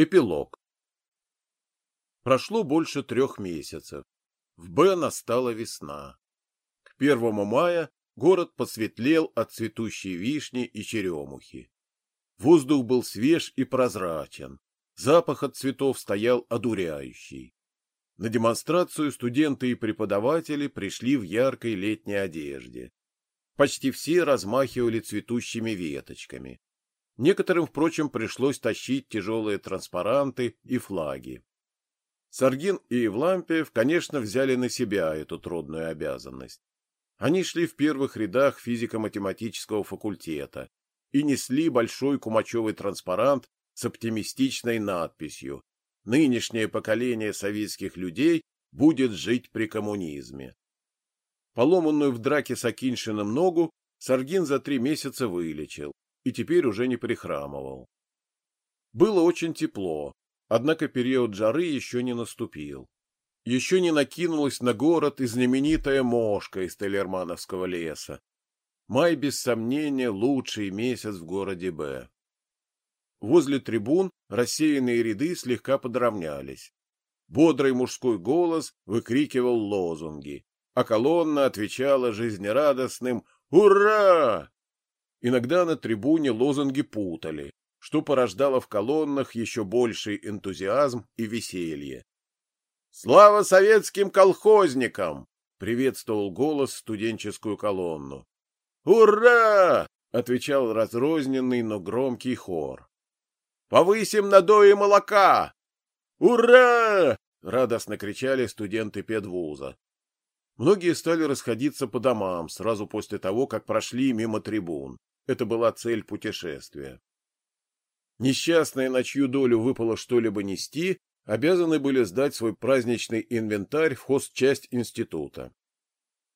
Эпилог. Прошло больше трех месяцев. В Б настала весна. К первому мая город посветлел от цветущей вишни и черемухи. Воздух был свеж и прозрачен. Запах от цветов стоял одуряющий. На демонстрацию студенты и преподаватели пришли в яркой летней одежде. Почти все размахивали цветущими веточками. Некоторым, впрочем, пришлось тащить тяжелые транспаранты и флаги. Саргин и Евлампиев, конечно, взяли на себя эту трудную обязанность. Они шли в первых рядах физико-математического факультета и несли большой кумачевый транспарант с оптимистичной надписью «Нынешнее поколение советских людей будет жить при коммунизме». Поломанную в драке с Акиншиным ногу Саргин за три месяца вылечил, и теперь уже не прихрамывал. Было очень тепло, однако период жары еще не наступил. Еще не накинулась на город и знаменитая мошка из Телермановского леса. Май, без сомнения, лучший месяц в городе Б. Возле трибун рассеянные ряды слегка подровнялись. Бодрый мужской голос выкрикивал лозунги, а колонна отвечала жизнерадостным «Ура!». Иногда на трибуне лозунги путали, что порождало в колоннах еще больший энтузиазм и веселье. «Слава советским колхозникам!» — приветствовал голос студенческую колонну. «Ура!» — отвечал разрозненный, но громкий хор. «Повысим надои молока!» «Ура!» — радостно кричали студенты педвуза. Многие стали расходиться по домам сразу после того, как прошли мимо трибун. Это была цель путешествия. Несчастные, на чью долю выпало что-либо нести, обязаны были сдать свой праздничный инвентарь в хозчасть института.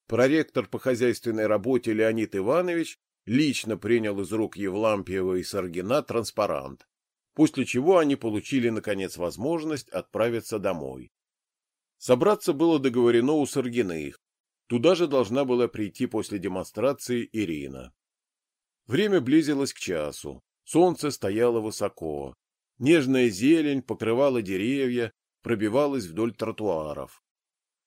Проректор по хозяйственной работе Леонид Иванович лично принял из рук Евлампиева и Саргина транспарант, после чего они получили, наконец, возможность отправиться домой. Собраться было договорено у Саргиных. Туда же должна была прийти после демонстрации Ирина. Время близилось к часу. Солнце стояло высоко. Нежная зелень покрывала деревья, пробивалась вдоль тротуаров.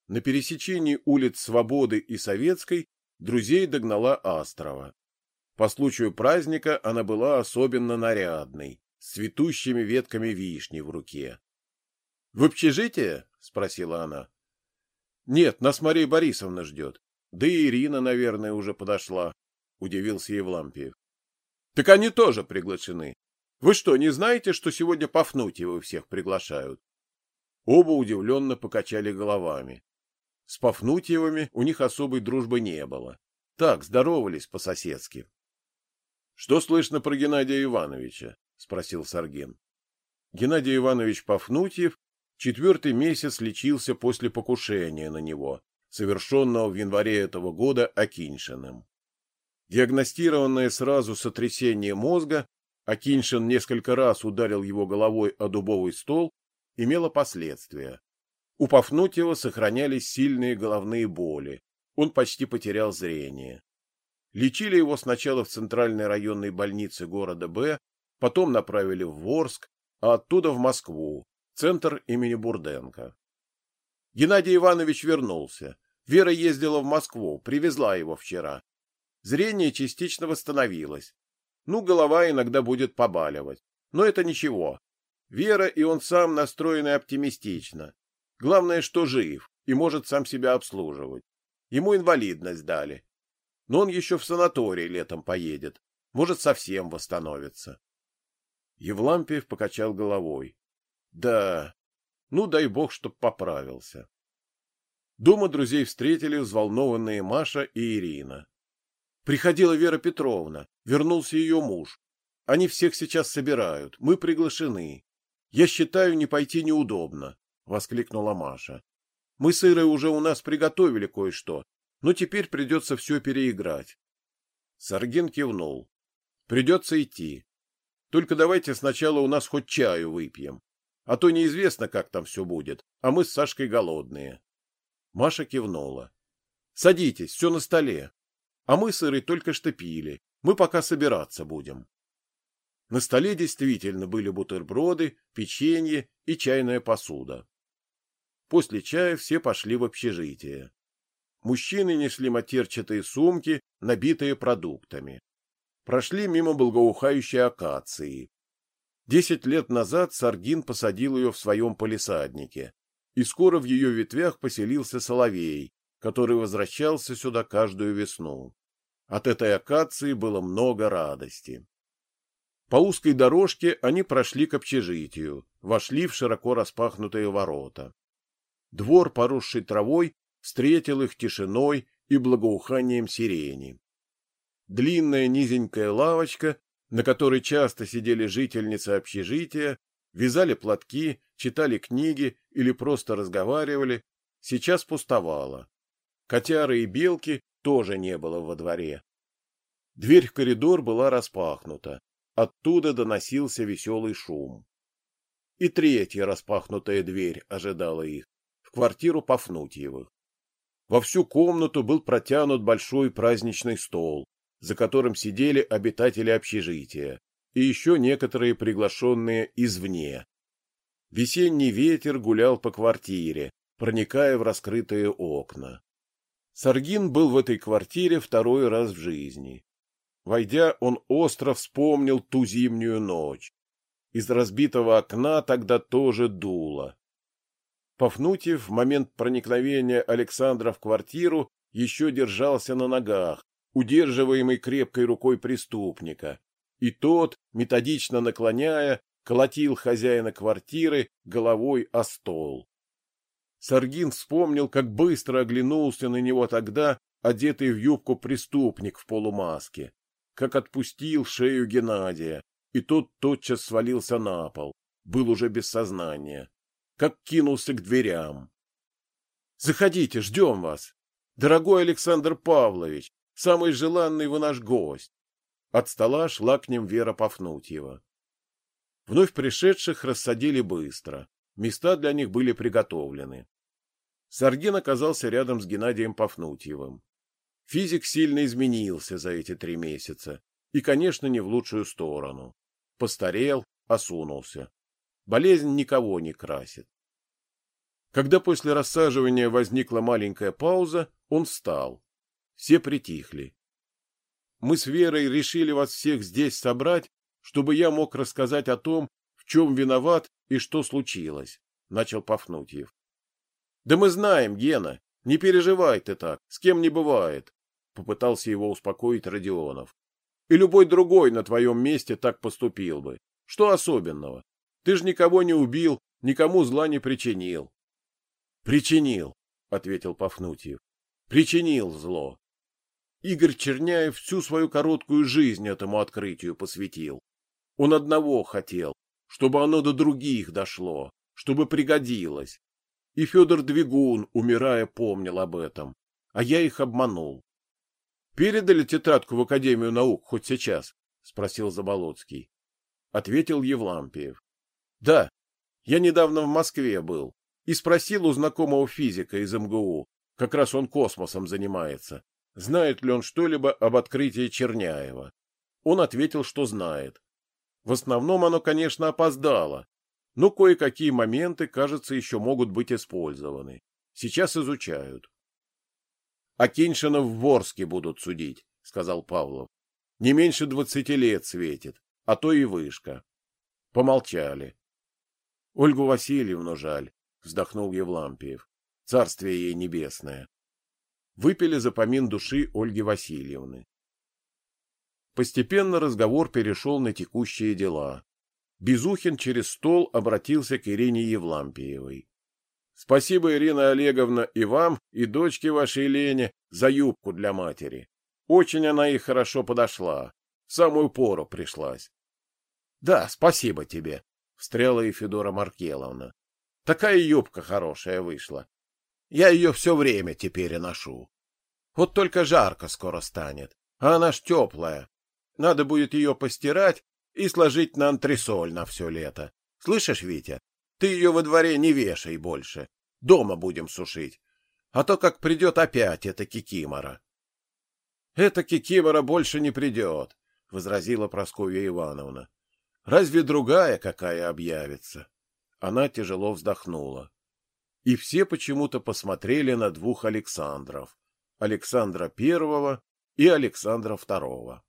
На пересечении улиц Свободы и Советской друзей догнала Астрова. По случаю праздника она была особенно нарядной, с цветущими ветками вишни в руке. — В общежитие? — спросила она. — Нет, нас Мария Борисовна ждет. Да и Ирина, наверное, уже подошла, — удивился Евлампиев. — Так они тоже приглашены. Вы что, не знаете, что сегодня Пафнутьевы всех приглашают? Оба удивленно покачали головами. С Пафнутьевыми у них особой дружбы не было. Так, здоровались по-соседски. — Что слышно про Геннадия Ивановича? — спросил Саргин. Геннадий Иванович Пафнутьев четвертый месяц лечился после покушения на него, совершенного в январе этого года Акиншиным. Диагностированное сразу сотрясение мозга, Акиншин несколько раз ударил его головой о дубовый стол, имело последствия. У Пафнутьева сохранялись сильные головные боли, он почти потерял зрение. Лечили его сначала в центральной районной больнице города Б, потом направили в Ворск, а оттуда в Москву, Центр имени Бурденко. Геннадий Иванович вернулся. Вера ездила в Москву, привезла его вчера. Зрение частично восстановилось. Ну, голова иногда будет побаливать. Но это ничего. Вера и он сам настроены оптимистично. Главное, что жив и может сам себя обслуживать. Ему инвалидность дали. Но он еще в санаторий летом поедет. Может, совсем восстановится. Евлампиев покачал головой. Да, ну дай бог, чтоб поправился. Дома друзей встретили взволнованные Маша и Ирина. Приходила Вера Петровна, вернулся ее муж. Они всех сейчас собирают, мы приглашены. Я считаю, не пойти неудобно, — воскликнула Маша. Мы с Ирой уже у нас приготовили кое-что, но теперь придется все переиграть. Саргин кивнул. Придется идти. Только давайте сначала у нас хоть чаю выпьем. А то неизвестно, как там все будет, а мы с Сашкой голодные. Маша кивнула. — Садитесь, все на столе. А мы сыры только что пили. Мы пока собираться будем. На столе действительно были бутерброды, печенье и чайная посуда. После чая все пошли в общежитие. Мужчины несли матерчатые сумки, набитые продуктами. Прошли мимо благоухающей акации. Десять лет назад Саргин посадил ее в своем полисаднике, и скоро в ее ветвях поселился соловей, который возвращался сюда каждую весну. От этой акации было много радости. По узкой дорожке они прошли к общежитию, вошли в широко распахнутые ворота. Двор, поросший травой, встретил их тишиной и благоуханием сирени. Длинная низенькая лавочка, на которой часто сидели жительницы общежития, вязали платки, читали книги или просто разговаривали, сейчас пустовала. Котяры и белки тоже не было во дворе. Дверь в коридор была распахнута. Оттуда доносился веселый шум. И третья распахнутая дверь ожидала их, в квартиру Пафнутьевых. Во всю комнату был протянут большой праздничный стол, за которым сидели обитатели общежития и еще некоторые приглашенные извне. Весенний ветер гулял по квартире, проникая в раскрытые окна. Саргин был в этой квартире второй раз в жизни. Войдя, он остро вспомнил ту зимнюю ночь. Из разбитого окна тогда тоже дуло. Пафнутьев в момент проникновения Александра в квартиру еще держался на ногах, удерживаемый крепкой рукой преступника, и тот, методично наклоняя, колотил хозяина квартиры головой о стол. Саргин вспомнил, как быстро оглянулся на него тогда одетый в юбку преступник в полумаске, как отпустил шею Геннадия, и тот тотчас свалился на пол, был уже без сознания как кинулся к дверям. «Заходите, ждем вас! Дорогой Александр Павлович, самый желанный вы наш гость!» От стола шла к ним Вера Пафнутьева. Вновь пришедших рассадили быстро, места для них были приготовлены. Саргин оказался рядом с Геннадием Пафнутьевым. Физик сильно изменился за эти три месяца, и, конечно, не в лучшую сторону. Постарел, осунулся. Болезнь никого не красит. Когда после рассаживания возникла маленькая пауза, он встал. Все притихли. Мы с Верой решили вас всех здесь собрать, чтобы я мог рассказать о том, в чем виноват и что случилось, — начал Пафнутьев. — Да мы знаем, Гена, не переживай ты так, с кем не бывает, — попытался его успокоить Родионов. — И любой другой на твоем месте так поступил бы. Что особенного? Ты же никого не убил, никому зла не причинил. — Причинил, — ответил Пафнутьев. — Причинил зло. Игорь Черняев всю свою короткую жизнь этому открытию посвятил. Он одного хотел, чтобы оно до других дошло, чтобы пригодилось. И Федор Двигун, умирая, помнил об этом, а я их обманул. — Передали тетрадку в Академию наук хоть сейчас? — спросил Заболоцкий. Ответил Евлампиев. Да, я недавно в Москве был и спросил у знакомого физика из МГУ, как раз он космосом занимается, знает ли он что-либо об открытии Черняева. Он ответил, что знает. В основном оно, конечно, опоздало, но кое-какие моменты, кажется, еще могут быть использованы. Сейчас изучают. — А Киншина в Ворске будут судить, — сказал Павлов. — Не меньше двадцати лет светит, а то и вышка. Помолчали. Ольгу Васильевну жаль, вздохнул Евлампиев. Царствие ей небесное. Выпили за помин души Ольги Васильевны. Постепенно разговор перешел на текущие дела. Безухин через стол обратился к Ирине Евлампиевой. — Спасибо, Ирина Олеговна, и вам, и дочке вашей Лене за юбку для матери. Очень она ей хорошо подошла. В самую пору пришлась. — Да, спасибо тебе, — встряла и Федора Маркеловна. — Такая юбка хорошая вышла. Я ее все время теперь и ношу. Вот только жарко скоро станет, а она ж теплая. Надо будет ее постирать и сложить на антресоль на все лето. Слышишь, Витя, ты ее во дворе не вешай больше. Дома будем сушить. А то как придет опять эта кикимора. — Эта кикимора больше не придет, — возразила Прасковья Ивановна. Разве другая какая объявится? Она тяжело вздохнула. И все почему-то посмотрели на двух Александров. Александра Первого и Александра Второго.